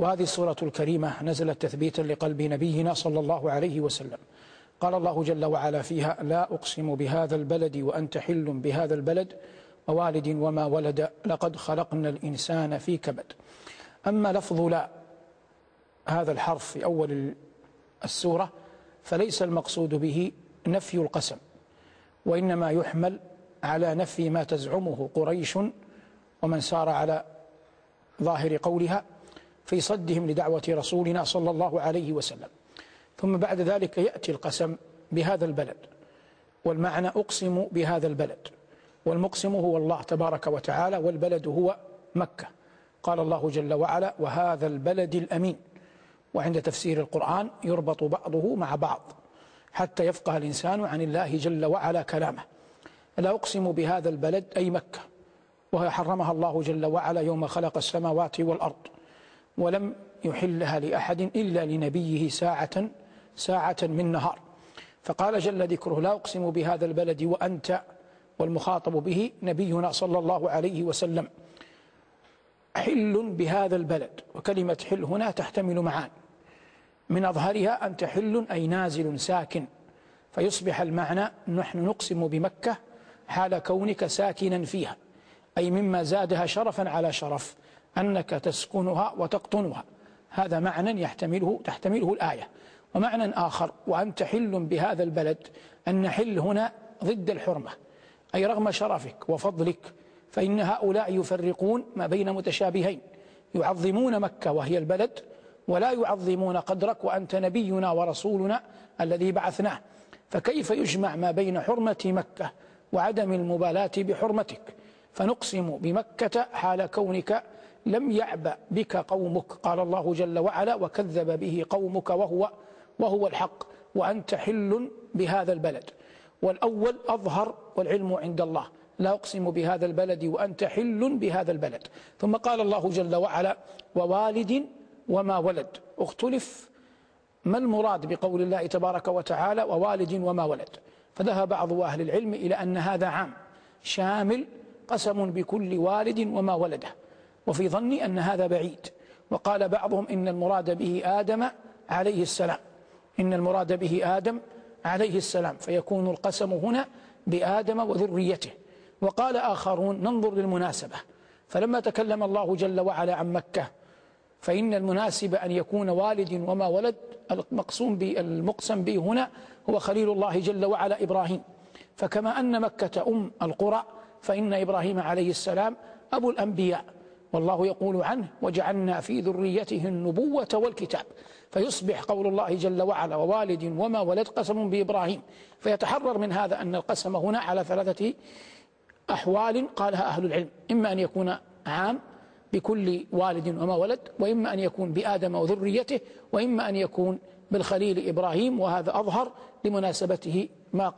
وهذه السورة الكريمة نزلت تثبيتا لقلب نبينا صلى الله عليه وسلم. قال الله جل وعلا فيها لا أقسم بهذا البلد وأنت حل بهذا البلد ووالد وما ولد لقد خلقنا الإنسان في كبد. أما لفظ لا هذا الحرف في أول السورة فليس المقصود به نفي القسم وإنما يحمل على نفي ما تزعمه قريش ومن سار على ظاهر قولها في صدهم لدعوة رسولنا صلى الله عليه وسلم. ثم بعد ذلك يأتي القسم بهذا البلد والمعنى أقسم بهذا البلد. والمقسم هو الله تبارك وتعالى والبلد هو مكة. قال الله جل وعلا وهذا البلد الأمين وعند تفسير القرآن يربط بعضه مع بعض حتى يفقه الإنسان عن الله جل وعلا كلامه. لا أقسم بهذا البلد أي مكة. وهي حرمها الله جل وعلا يوم خلق السماوات والأرض. ولم يحلها لأحد إلا لنبيه ساعة ساعة من نهار. فقال جل ذكره لا أقسم بهذا البلد وأنت والمخاطب به نبينا صلى الله عليه وسلم. حل بهذا البلد وكلمة حل هنا تحتمل معان. من أظهرها أنت حل أي نازل ساكن. فيصبح المعنى نحن نقسم بمكة حال كونك ساكنا فيها. أي مما زادها شرفا على شرف أنك تسكنها وتقطنها. هذا معنى يحتمله تحتمله الآية. ومعنى آخر وأنت حل بهذا البلد أن حل هنا ضد الحرمة. أي رغم شرفك وفضلك فإن هؤلاء يفرقون ما بين متشابهين. يعظمون مكة وهي البلد ولا يعظمون قدرك وأنت نبينا ورسولنا الذي بعثناه. فكيف يجمع ما بين حرمة مكة وعدم المبالاة بحرمتك؟ فنقسم بمكة حال كونك لم يعبأ بك قومك. قال الله جل وعلا وكذب به قومك وهو وهو الحق وأنت حل بهذا البلد. والأول أظهر والعلم عند الله. لا أقسم بهذا البلد وأنت حل بهذا البلد. ثم قال الله جل وعلا ووالد وما ولد. اختلف ما المراد بقول الله تبارك وتعالى ووالد وما ولد. فذهب بعض أهل العلم إلى أن هذا عام شامل قسم بكل والد وما ولده وفي ظني أن هذا بعيد. وقال بعضهم إن المراد به آدم عليه السلام إن المراد به آدم عليه السلام فيكون القسم هنا بآدم وذريته. وقال آخرون ننظر للمناسبة. فلما تكلم الله جل وعلا عن مكة فإن المناسب أن يكون والد وما ولد المقسوم به المقسم به هنا هو خليل الله جل وعلا إبراهيم. فكما أن مكة أم القرى فإن إبراهيم عليه السلام أبو الأنبياء والله يقول عنه وجعلنا في ذريته النبوة والكتاب فيصبح قول الله جل وعلا ووالد وما ولد قسم بإبراهيم فيتحرر من هذا أن القسم هنا على ثلاثة أحوال قالها أهل العلم إما أن يكون عام بكل والد وما ولد وإما أن يكون بآدم وذريته وإما أن يكون بالخليل إبراهيم وهذا أظهر لمناسبته ما